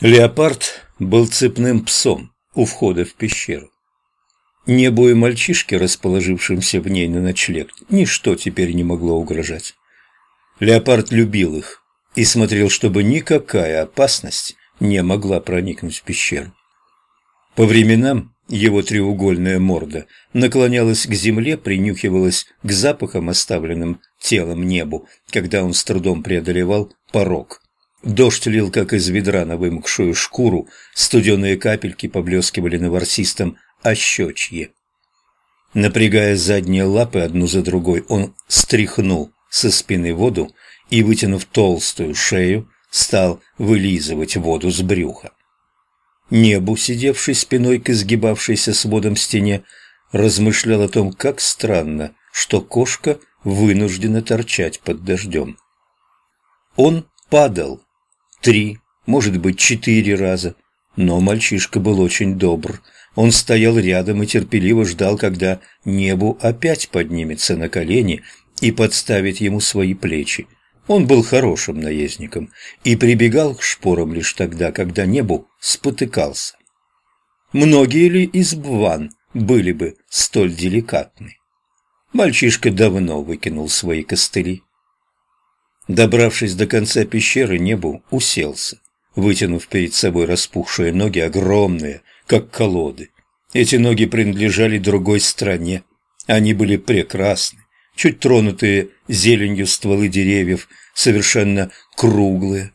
Леопард был цепным псом у входа в пещеру. Небу и мальчишке, расположившимся в ней на ночлег, ничто теперь не могло угрожать. Леопард любил их и смотрел, чтобы никакая опасность не могла проникнуть в пещеру. По временам его треугольная морда наклонялась к земле, принюхивалась к запахам, оставленным телом небу, когда он с трудом преодолевал порог. Дождь лил, как из ведра на вымокшую шкуру, студеные капельки поблескивали на ворсистом ощечье. Напрягая задние лапы одну за другой, он стряхнул со спины воду и, вытянув толстую шею, стал вылизывать воду с брюха. Небу, сидевший спиной к изгибавшейся сводом стене, размышлял о том, как странно, что кошка вынуждена торчать под дождем. Он падал три, может быть, четыре раза, но мальчишка был очень добр. Он стоял рядом и терпеливо ждал, когда небу опять поднимется на колени и подставит ему свои плечи. Он был хорошим наездником и прибегал к шпорам лишь тогда, когда небу спотыкался. Многие ли из бван были бы столь деликатны? Мальчишка давно выкинул свои костыли. Добравшись до конца пещеры, небу уселся, вытянув перед собой распухшие ноги, огромные, как колоды. Эти ноги принадлежали другой стране. Они были прекрасны чуть тронутые зеленью стволы деревьев, совершенно круглые.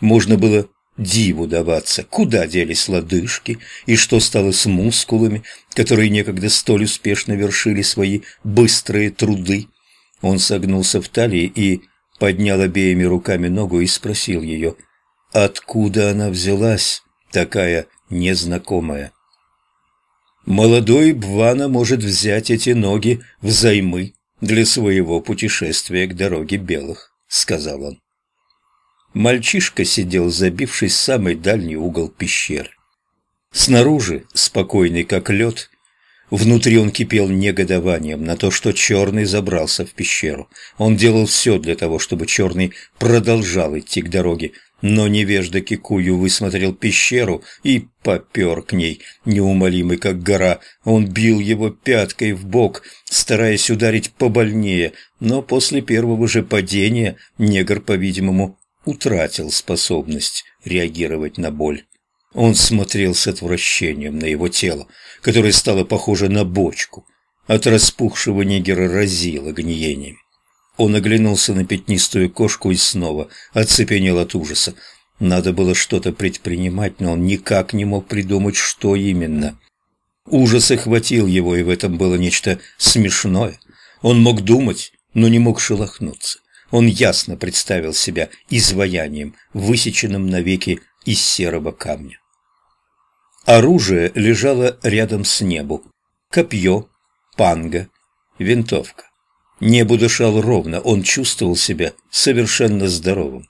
Можно было диву даваться, куда делись лодыжки и что стало с мускулами, которые некогда столь успешно вершили свои быстрые труды. Он согнулся в талии и поднял обеими руками ногу и спросил ее, откуда она взялась, такая незнакомая. Молодой Бвана может взять эти ноги взаймы для своего путешествия к дороге белых», — сказал он. Мальчишка сидел, забившись в самый дальний угол пещеры. Снаружи, спокойный как лед, внутри он кипел негодованием на то, что Черный забрался в пещеру. Он делал все для того, чтобы Черный продолжал идти к дороге, но невежда Кикую высмотрел пещеру и попер к ней, неумолимый как гора. Он бил его пяткой в бок, стараясь ударить побольнее, но после первого же падения негр, по-видимому, утратил способность реагировать на боль. Он смотрел с отвращением на его тело, которое стало похоже на бочку. От распухшего негера разило гниением. Он оглянулся на пятнистую кошку и снова оцепенел от ужаса. Надо было что-то предпринимать, но он никак не мог придумать, что именно. Ужас охватил его, и в этом было нечто смешное. Он мог думать, но не мог шелохнуться. Он ясно представил себя изваянием, высеченным навеки из серого камня. Оружие лежало рядом с небу. Копье, панга, винтовка. Небо дышал ровно, он чувствовал себя совершенно здоровым.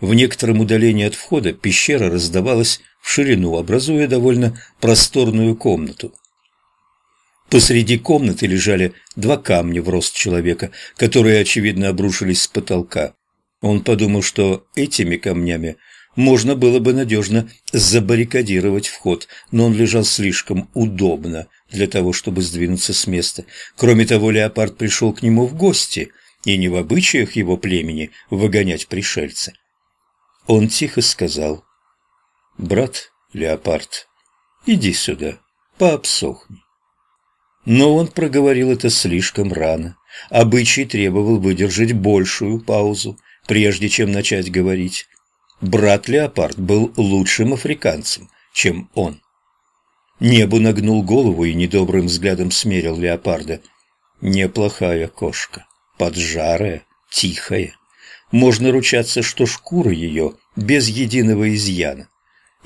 В некотором удалении от входа пещера раздавалась в ширину, образуя довольно просторную комнату. Посреди комнаты лежали два камня в рост человека, которые, очевидно, обрушились с потолка. Он подумал, что этими камнями можно было бы надежно забаррикадировать вход, но он лежал слишком удобно для того, чтобы сдвинуться с места. Кроме того, леопард пришел к нему в гости, и не в обычаях его племени выгонять пришельца. Он тихо сказал, «Брат леопард, иди сюда, пообсохни». Но он проговорил это слишком рано. Обычай требовал выдержать большую паузу, прежде чем начать говорить. Брат Леопард был лучшим африканцем, чем он. Небу нагнул голову и недобрым взглядом смерил леопарда. Неплохая кошка, поджарая, тихая. Можно ручаться, что шкура ее без единого изъяна.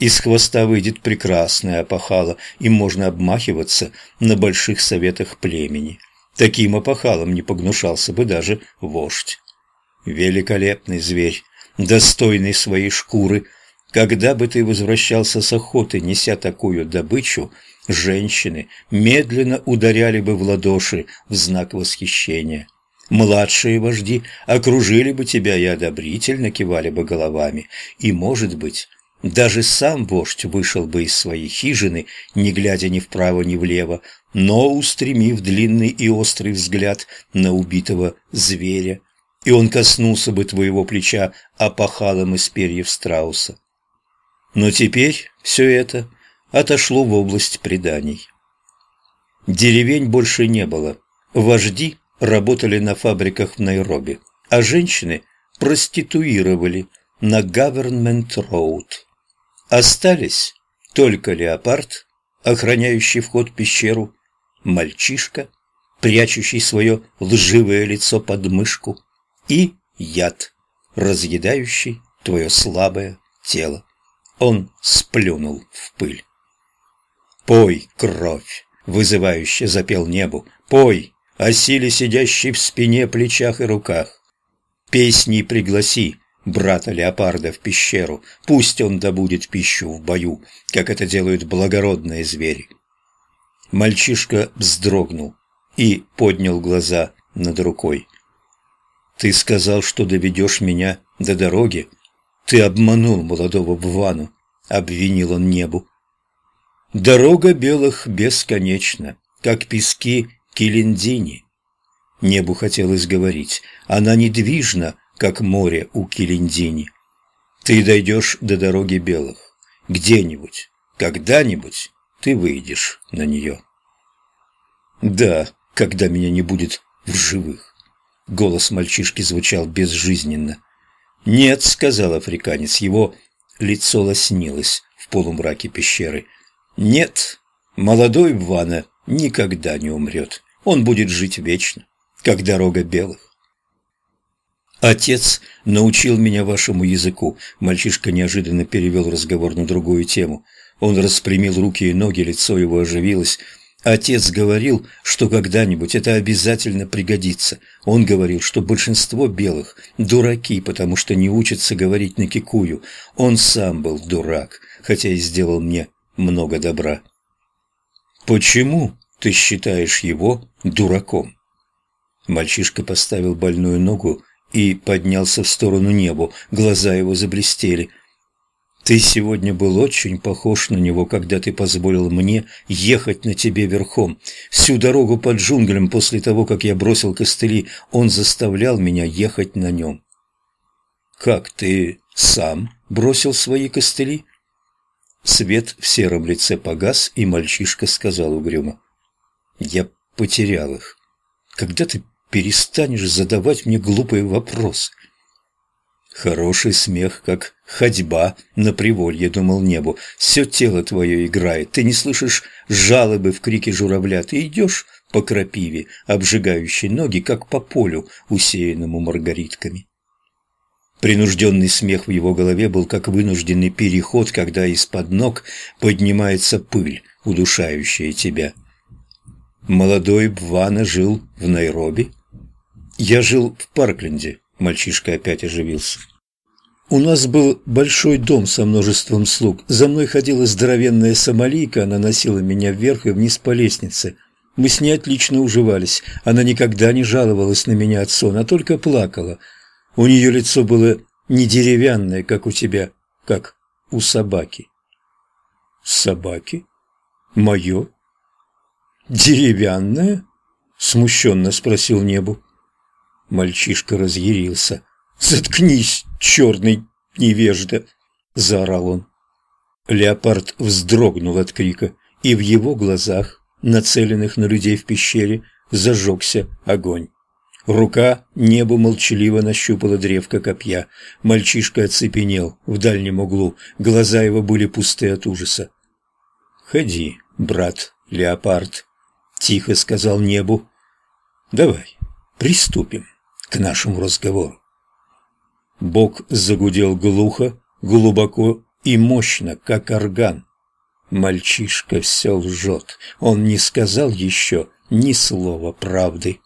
Из хвоста выйдет прекрасная опахала, и можно обмахиваться на больших советах племени. Таким опахалом не погнушался бы даже вождь. Великолепный зверь, достойный своей шкуры. Когда бы ты возвращался с охоты, неся такую добычу, женщины медленно ударяли бы в ладоши в знак восхищения. Младшие вожди окружили бы тебя и одобрительно кивали бы головами, и, может быть, Даже сам вождь вышел бы из своей хижины, не глядя ни вправо, ни влево, но устремив длинный и острый взгляд на убитого зверя, и он коснулся бы твоего плеча опахалом из перьев страуса. Но теперь все это отошло в область преданий. Деревень больше не было. Вожди работали на фабриках в Найроби, а женщины проституировали на Government Road. Остались только леопард, охраняющий вход в пещеру, мальчишка, прячущий свое лживое лицо под мышку, и яд, разъедающий твое слабое тело. Он сплюнул в пыль. «Пой, кровь!» — вызывающе запел небу. «Пой, о силе, сидящей в спине, плечах и руках! Песни пригласи брата леопарда в пещеру, пусть он добудет пищу в бою, как это делают благородные звери». Мальчишка вздрогнул и поднял глаза над рукой. «Ты сказал, что доведешь меня до дороги. Ты обманул молодого Бвану», — обвинил он небу. «Дорога белых бесконечна, как пески Килиндини». Небу хотелось говорить. Она недвижна, как море у Килиндини. Ты дойдешь до дороги белых. Где-нибудь, когда-нибудь ты выйдешь на нее. Да, когда меня не будет в живых. Голос мальчишки звучал безжизненно. «Нет», — сказал африканец, его лицо лоснилось в полумраке пещеры. «Нет, молодой Вана никогда не умрет. Он будет жить вечно, как дорога белых». «Отец научил меня вашему языку». Мальчишка неожиданно перевел разговор на другую тему. Он распрямил руки и ноги, лицо его оживилось. Отец говорил, что когда-нибудь это обязательно пригодится. Он говорил, что большинство белых – дураки, потому что не учатся говорить на кикую. Он сам был дурак, хотя и сделал мне много добра. «Почему ты считаешь его дураком?» Мальчишка поставил больную ногу и поднялся в сторону небу. Глаза его заблестели – ты сегодня был очень похож на него, когда ты позволил мне ехать на тебе верхом. Всю дорогу под джунглям после того, как я бросил костыли, он заставлял меня ехать на нем. Как ты сам бросил свои костыли? Свет в сером лице погас, и мальчишка сказал угрюмо. Я потерял их. Когда ты перестанешь задавать мне глупые вопросы? Хороший смех, как ходьба на приволье, думал небу. Все тело твое играет, ты не слышишь жалобы в крике журавля, ты идешь по крапиве, обжигающей ноги, как по полю, усеянному маргаритками. Принужденный смех в его голове был как вынужденный переход, когда из-под ног поднимается пыль, удушающая тебя. Молодой Бвана жил в Найроби. Я жил в Паркленде, Мальчишка опять оживился. У нас был большой дом со множеством слуг. За мной ходила здоровенная сомалийка, она носила меня вверх и вниз по лестнице. Мы с ней отлично уживались. Она никогда не жаловалась на меня от сон, а только плакала. У нее лицо было не деревянное, как у тебя, как у собаки. Собаки? Мое? Деревянное? Смущенно спросил Небу. Мальчишка разъярился. «Заткнись, черный невежда!» – заорал он. Леопард вздрогнул от крика, и в его глазах, нацеленных на людей в пещере, зажегся огонь. Рука небу молчаливо нащупала древко копья. Мальчишка оцепенел в дальнем углу, глаза его были пусты от ужаса. «Ходи, брат, леопард», — тихо сказал небу. «Давай, приступим» к нашему разговору. Бог загудел глухо, глубоко и мощно, как орган. Мальчишка все лжет, он не сказал еще ни слова правды.